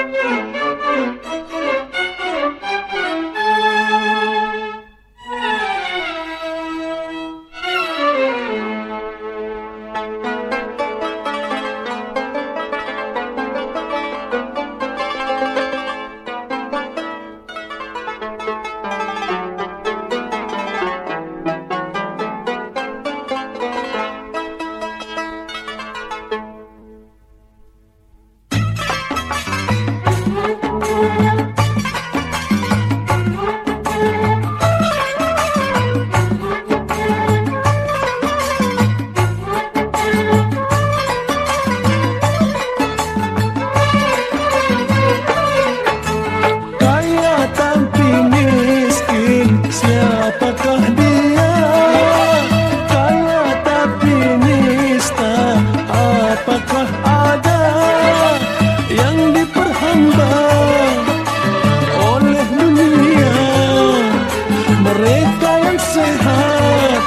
Yeah. hare klien sehat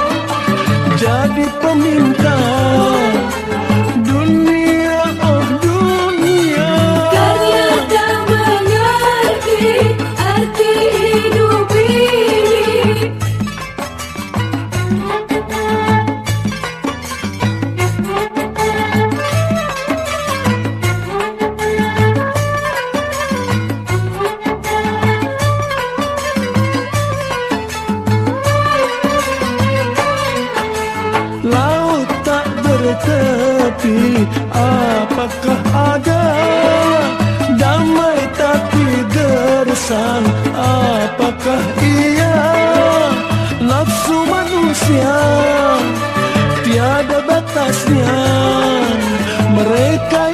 jadi pemimpin Tetapi Apakah ada damai tapi gersang? Apakah ia nafsu manusia? Tiada batasnya. Mereka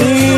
see.